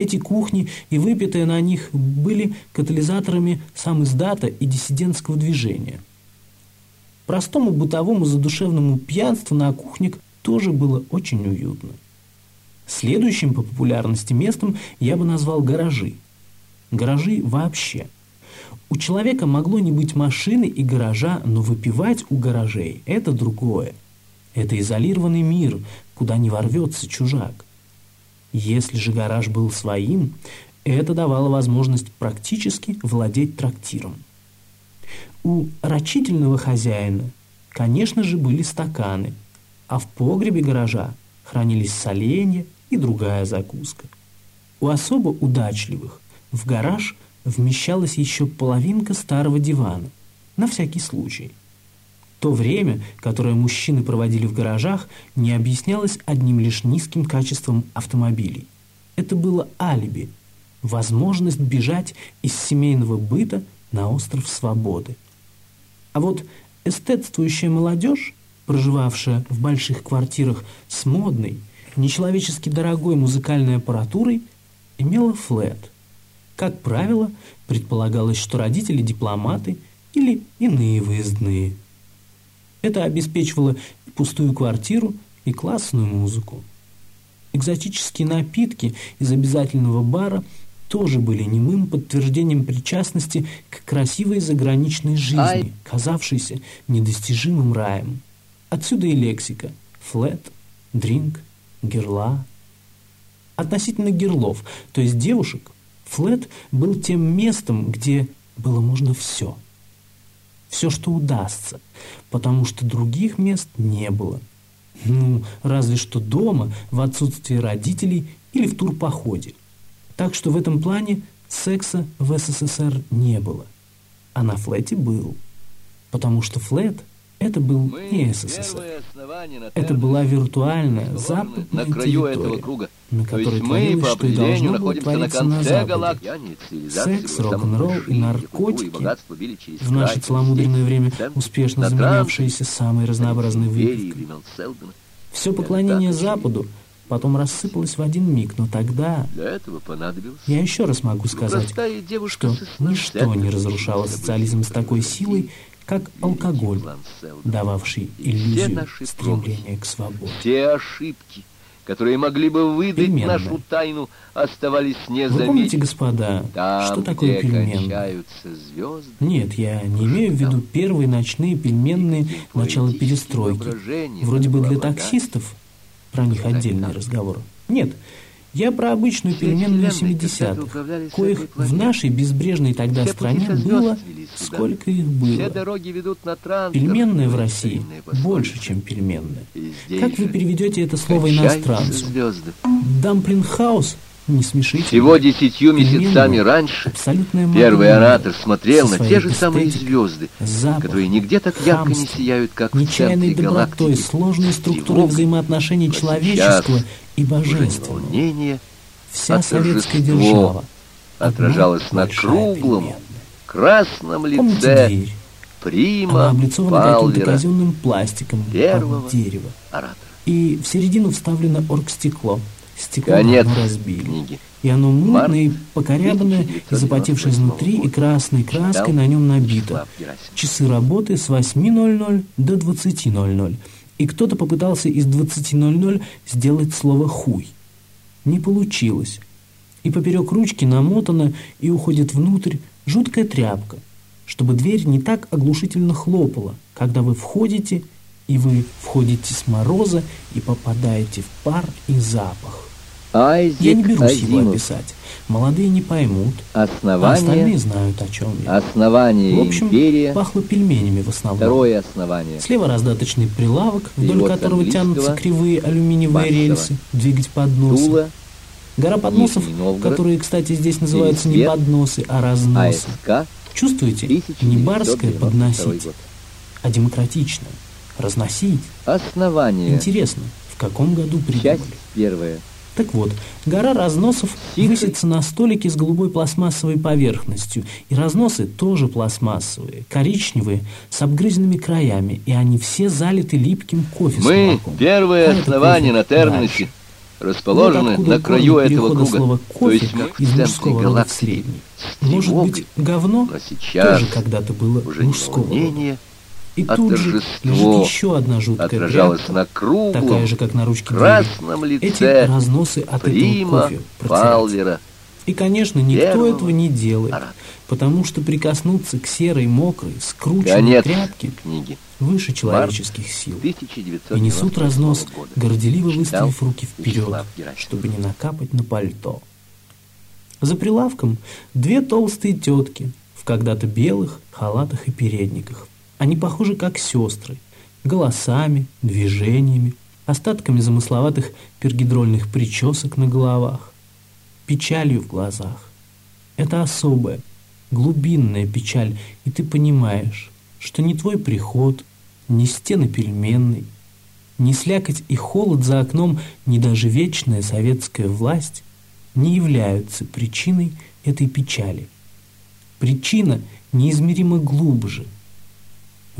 Эти кухни и выпитые на них были катализаторами сам издата и диссидентского движения. Простому бытовому задушевному пьянству на кухнях тоже было очень уютно. Следующим по популярности местом я бы назвал гаражи. Гаражи вообще. У человека могло не быть машины и гаража, но выпивать у гаражей – это другое. Это изолированный мир, куда не ворвется чужак. Если же гараж был своим, это давало возможность практически владеть трактиром. У рачительного хозяина, конечно же, были стаканы, а в погребе гаража хранились соленья и другая закуска. У особо удачливых в гараж вмещалась еще половинка старого дивана, на всякий случай. То время, которое мужчины проводили в гаражах, не объяснялось одним лишь низким качеством автомобилей. Это было алиби, возможность бежать из семейного быта на остров свободы. А вот эстетствующая молодежь, проживавшая в больших квартирах с модной, нечеловечески дорогой музыкальной аппаратурой, имела флет. Как правило, предполагалось, что родители дипломаты или иные выездные. Это обеспечивало и пустую квартиру, и классную музыку. Экзотические напитки из обязательного бара тоже были немым подтверждением причастности к красивой заграничной жизни, казавшейся недостижимым раем. Отсюда и лексика «флет», «дринк», «герла». Относительно герлов, то есть девушек, флет был тем местом, где было можно все – все, что удастся, потому что других мест не было. Ну, разве что дома, в отсутствии родителей или в турпоходе. Так что в этом плане секса в СССР не было. А на флете был. Потому что флет – это был Мы не СССР. Это была виртуальная западная на краю территория, этого круга. на которой творилось, что и должно было твориться на, Западе. Секс, рок-н-ролл и наркотики, в наше целомудренное время успешно заменявшиеся самой разнообразной выпивкой. Все поклонение Западу потом рассыпалось в один миг, но тогда я еще раз могу сказать, что ничто не разрушало социализм с такой силой, как алкоголь, дававший иллюзию стремления к свободе. Все ошибки, которые могли бы выдать Пельменная. нашу тайну, оставались незамеченными. Вы помните, господа, Там, что такое пельменные? Нет, я не имею в виду первые ночные пельменные начала перестройки. Вроде бы для таксистов, про них отдельный разговор. Нет, я про обычную пельменную 70-х, коих в нашей безбрежной тогда стране было, сколько их было. Пельменная в России больше, чем пельменная. Как вы переведете это слово иностранцу? Dumpling house не смешите. Всего десятью месяцами раньше первый оратор смотрел на те же самые звезды, запах, которые нигде так ярко не сияют, как в центре галактики. сложной структурой взаимоотношений человечества и божественного. Вся советская держава отражалась на круглом, красном лице Прима Она облицована каким-то казенным пластиком первого дерева. Оратора. И в середину вставлено оргстекло. Стекло Конец разбили. Книги. И оно мутное и покорябанное, и запотевшее изнутри, и красной краской на нем набито. Часы работы с 8.00 до 20.00 и кто-то попытался из 20.00 сделать слово «хуй». Не получилось. И поперек ручки намотана и уходит внутрь жуткая тряпка, чтобы дверь не так оглушительно хлопала, когда вы входите, и вы входите с мороза и попадаете в пар и запах. Айзек Я не берусь Азимов. его описать. Молодые не поймут, основание, а остальные знают, о чем я. Основание В общем, империя, пахло пельменями в основном. Второе основание. Слева раздаточный прилавок, вдоль которого тянутся кривые алюминиевые рельсы, двигать подносы. Тула, Гора подносов, которые, кстати, здесь называются не подносы, а разносы. АСК, Чувствуете? Не барское подносить, год. а демократичное. Разносить. Основание. Интересно, в каком году придумали? Часть первая. Так вот, гора разносов высится на столике с голубой пластмассовой поверхностью. И разносы тоже пластмассовые, коричневые, с обгрызенными краями. И они все залиты липким кофе Мы, первое основание на терминусе, расположены вот на краю этого круга, то есть из мужского рода в средний. Может быть, говно тоже когда-то было уже мужского рода. И тут же лежит еще одна жуткая отражалась на кругу, такая же, как на ручке красном лице Эти разносы от этого кофе Палвера. И, конечно, никто этого не делает, потому что прикоснуться к серой, мокрой, скрученной Конец тряпке книги. выше человеческих сил. И несут разнос, горделиво выставив руки вперед, чтобы не накапать на пальто. За прилавком две толстые тетки в когда-то белых халатах и передниках. Они похожи как сестры, голосами, движениями, остатками замысловатых пергидрольных причесок на головах, печалью в глазах. Это особая, глубинная печаль, и ты понимаешь, что ни твой приход, ни стены пельменной, ни слякоть и холод за окном, ни даже вечная советская власть не являются причиной этой печали. Причина неизмеримо глубже –